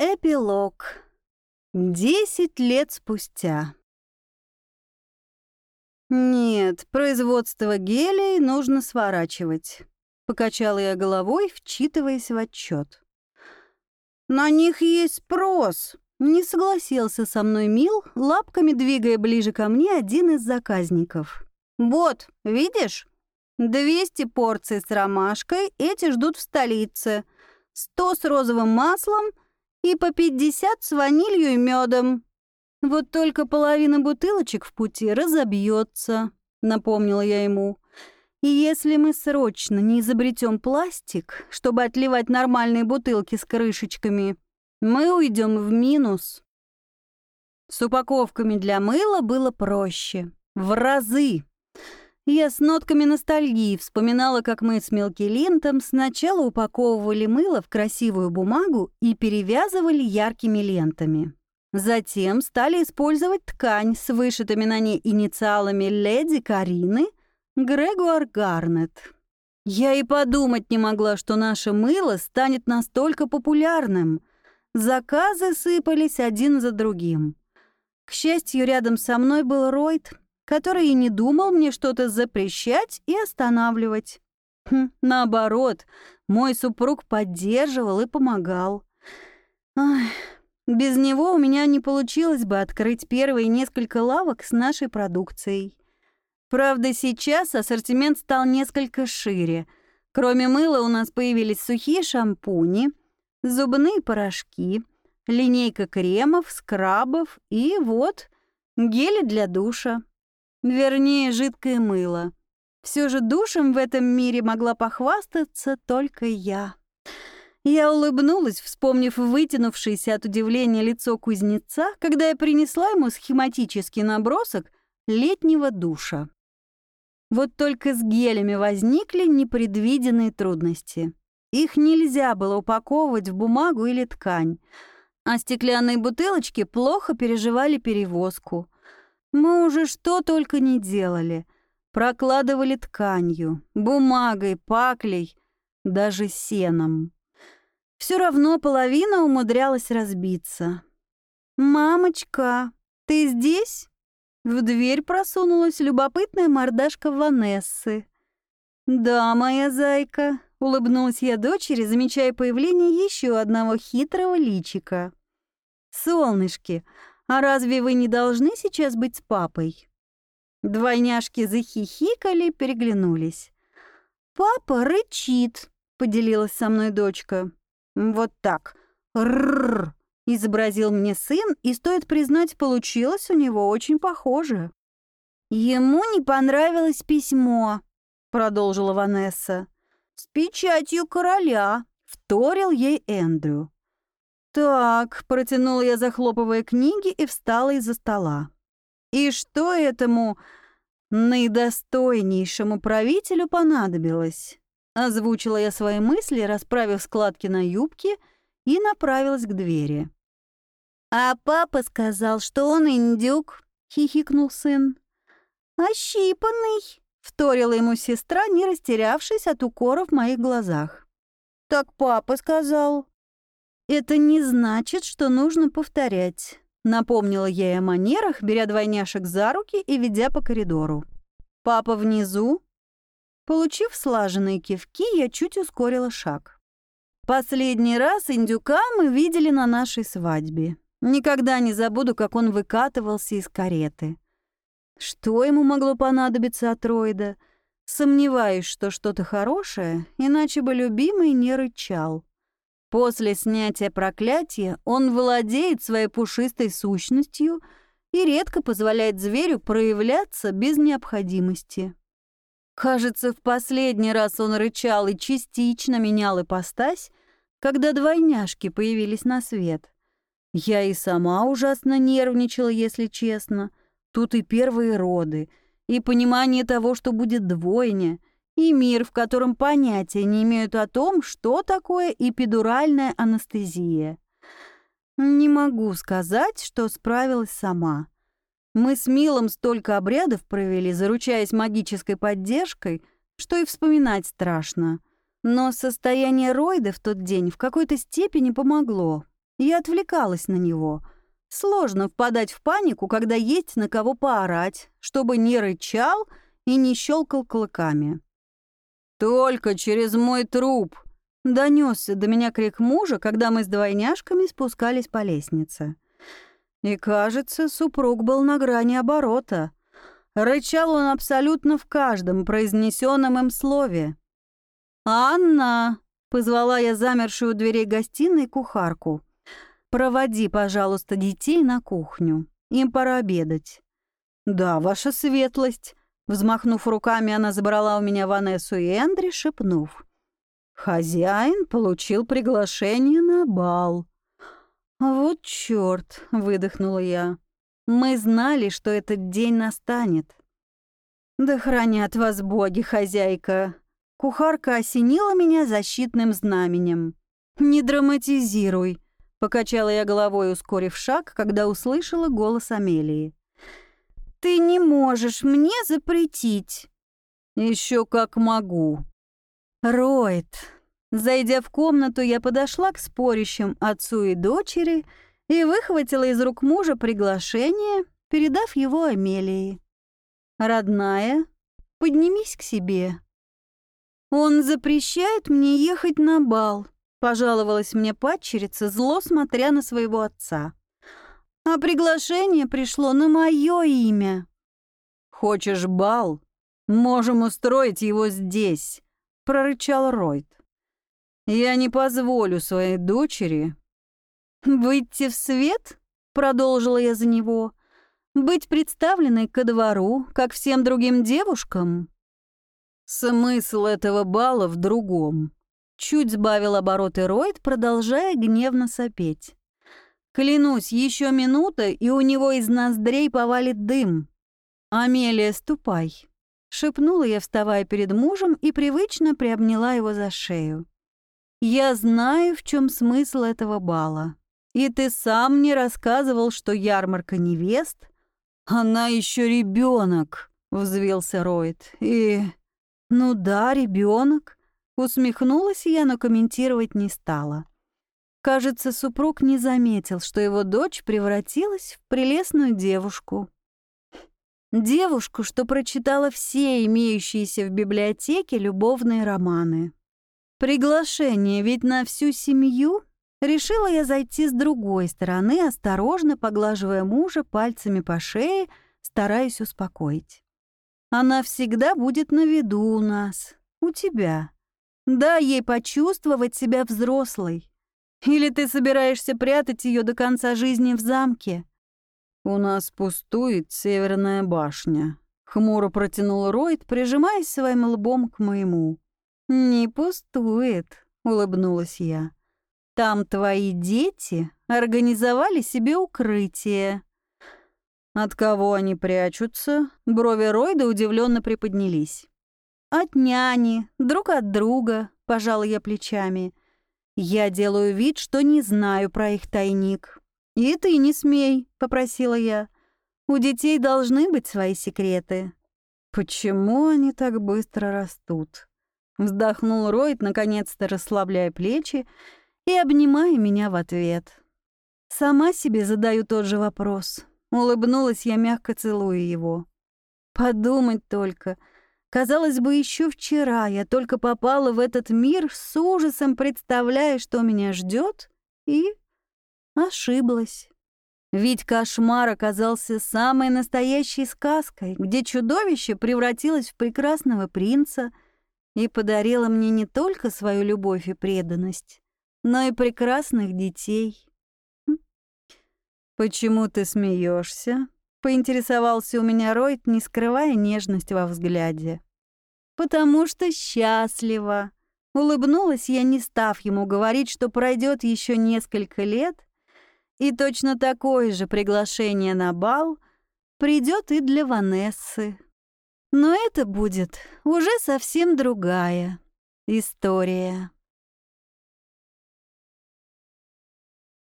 Эпилог. Десять лет спустя. «Нет, производство гелей нужно сворачивать», — покачала я головой, вчитываясь в отчет. «На них есть спрос», — не согласился со мной Мил, лапками двигая ближе ко мне один из заказников. «Вот, видишь? 200 порций с ромашкой, эти ждут в столице, 100 с розовым маслом и по 50 с ванилью и медом. Вот только половина бутылочек в пути разобьется, напомнила я ему. И если мы срочно не изобретем пластик, чтобы отливать нормальные бутылки с крышечками, мы уйдем в минус. С упаковками для мыла было проще. В разы. Я с нотками ностальгии вспоминала, как мы с Мелкилинтом сначала упаковывали мыло в красивую бумагу и перевязывали яркими лентами. Затем стали использовать ткань с вышитыми на ней инициалами «Леди Карины», Грегуар Гарнет. Я и подумать не могла, что наше мыло станет настолько популярным. Заказы сыпались один за другим. К счастью, рядом со мной был Ройд, который и не думал мне что-то запрещать и останавливать. Хм, наоборот, мой супруг поддерживал и помогал. Ах, без него у меня не получилось бы открыть первые несколько лавок с нашей продукцией. Правда, сейчас ассортимент стал несколько шире. Кроме мыла у нас появились сухие шампуни, зубные порошки, линейка кремов, скрабов и вот гели для душа. Вернее, жидкое мыло. Все же душем в этом мире могла похвастаться только я. Я улыбнулась, вспомнив вытянувшееся от удивления лицо кузнеца, когда я принесла ему схематический набросок летнего душа. Вот только с гелями возникли непредвиденные трудности. Их нельзя было упаковывать в бумагу или ткань, а стеклянные бутылочки плохо переживали перевозку. Мы уже что только не делали. Прокладывали тканью, бумагой, паклей, даже сеном. Все равно половина умудрялась разбиться. «Мамочка, ты здесь?» В дверь просунулась любопытная мордашка Ванессы. «Да, моя зайка», — улыбнулась я дочери, замечая появление еще одного хитрого личика. «Солнышки, а разве вы не должны сейчас быть с папой?» Двойняшки захихикали, переглянулись. «Папа рычит», — поделилась со мной дочка. «Вот так. Рррр изобразил мне сын, и, стоит признать, получилось у него очень похоже. «Ему не понравилось письмо», — продолжила Ванесса. «С печатью короля», — вторил ей Эндрю. «Так», — протянула я, захлопывая книги, и встала из-за стола. «И что этому наидостойнейшему правителю понадобилось?» Озвучила я свои мысли, расправив складки на юбке, и направилась к двери. «А папа сказал, что он индюк», — хихикнул сын. «Ощипанный», — вторила ему сестра, не растерявшись от укора в моих глазах. «Так папа сказал». «Это не значит, что нужно повторять», — напомнила я о манерах, беря двойняшек за руки и ведя по коридору. «Папа внизу?» Получив слаженные кивки, я чуть ускорила шаг. Последний раз индюка мы видели на нашей свадьбе. Никогда не забуду, как он выкатывался из кареты. Что ему могло понадобиться от Ройда? Сомневаюсь, что что-то хорошее, иначе бы любимый не рычал. После снятия проклятия он владеет своей пушистой сущностью и редко позволяет зверю проявляться без необходимости. Кажется, в последний раз он рычал и частично менял ипостась, когда двойняшки появились на свет. Я и сама ужасно нервничала, если честно. Тут и первые роды, и понимание того, что будет двойня, и мир, в котором понятия не имеют о том, что такое эпидуральная анестезия. Не могу сказать, что справилась сама. Мы с Милом столько обрядов провели, заручаясь магической поддержкой, что и вспоминать страшно. Но состояние Ройда в тот день в какой-то степени помогло. Я отвлекалась на него. Сложно впадать в панику, когда есть на кого поорать, чтобы не рычал и не щелкал клыками. «Только через мой труп!» — донесся до меня крик мужа, когда мы с двойняшками спускались по лестнице. И, кажется, супруг был на грани оборота. Рычал он абсолютно в каждом произнесенном им слове. «Анна!» — позвала я замершую у дверей гостиной кухарку. «Проводи, пожалуйста, детей на кухню. Им пора обедать». «Да, ваша светлость», Взмахнув руками, она забрала у меня Ванессу и Эндри, шепнув. «Хозяин получил приглашение на бал». «Вот чёрт!» — выдохнула я. «Мы знали, что этот день настанет». «Да хранят вас боги, хозяйка!» Кухарка осенила меня защитным знаменем. «Не драматизируй!» — покачала я головой, ускорив шаг, когда услышала голос Амелии. Ты не можешь мне запретить. Еще как могу. Роид. Зайдя в комнату, я подошла к спорящим отцу и дочери и выхватила из рук мужа приглашение, передав его Амелии. «Родная, поднимись к себе». «Он запрещает мне ехать на бал», — пожаловалась мне падчерица, зло смотря на своего отца а приглашение пришло на мое имя. «Хочешь бал? Можем устроить его здесь», — прорычал Ройд. «Я не позволю своей дочери...» «Выйти в свет?» — продолжила я за него. «Быть представленной ко двору, как всем другим девушкам?» «Смысл этого бала в другом», — чуть сбавил обороты Ройд, продолжая гневно сопеть. Клянусь, еще минута, и у него из ноздрей повалит дым. «Амелия, ступай», — шепнула я, вставая перед мужем, и привычно приобняла его за шею. «Я знаю, в чем смысл этого бала. И ты сам мне рассказывал, что ярмарка невест. Она еще ребенок, взвился Ройд. И... Ну да, ребенок. Усмехнулась я, но комментировать не стала. Кажется, супруг не заметил, что его дочь превратилась в прелестную девушку. Девушку, что прочитала все имеющиеся в библиотеке любовные романы. Приглашение ведь на всю семью. Решила я зайти с другой стороны, осторожно поглаживая мужа пальцами по шее, стараясь успокоить. Она всегда будет на виду у нас, у тебя. Дай ей почувствовать себя взрослой. Или ты собираешься прятать ее до конца жизни в замке?» «У нас пустует северная башня», — хмуро протянул Ройд, прижимаясь своим лбом к моему. «Не пустует», — улыбнулась я. «Там твои дети организовали себе укрытие». «От кого они прячутся?» Брови Ройда удивленно приподнялись. «От няни, друг от друга», — пожала я плечами. Я делаю вид, что не знаю про их тайник. «И ты не смей», — попросила я. «У детей должны быть свои секреты». «Почему они так быстро растут?» Вздохнул Ройд, наконец-то расслабляя плечи и обнимая меня в ответ. Сама себе задаю тот же вопрос. Улыбнулась я, мягко целуя его. Подумать только — Казалось бы, еще вчера я только попала в этот мир с ужасом, представляя, что меня ждет, и ошиблась. Ведь кошмар оказался самой настоящей сказкой, где чудовище превратилось в прекрасного принца и подарило мне не только свою любовь и преданность, но и прекрасных детей. Хм. «Почему ты смеешься? Поинтересовался у меня Ройд, не скрывая нежность во взгляде. «Потому что счастлива». Улыбнулась я, не став ему говорить, что пройдет еще несколько лет, и точно такое же приглашение на бал придет и для Ванессы. Но это будет уже совсем другая история.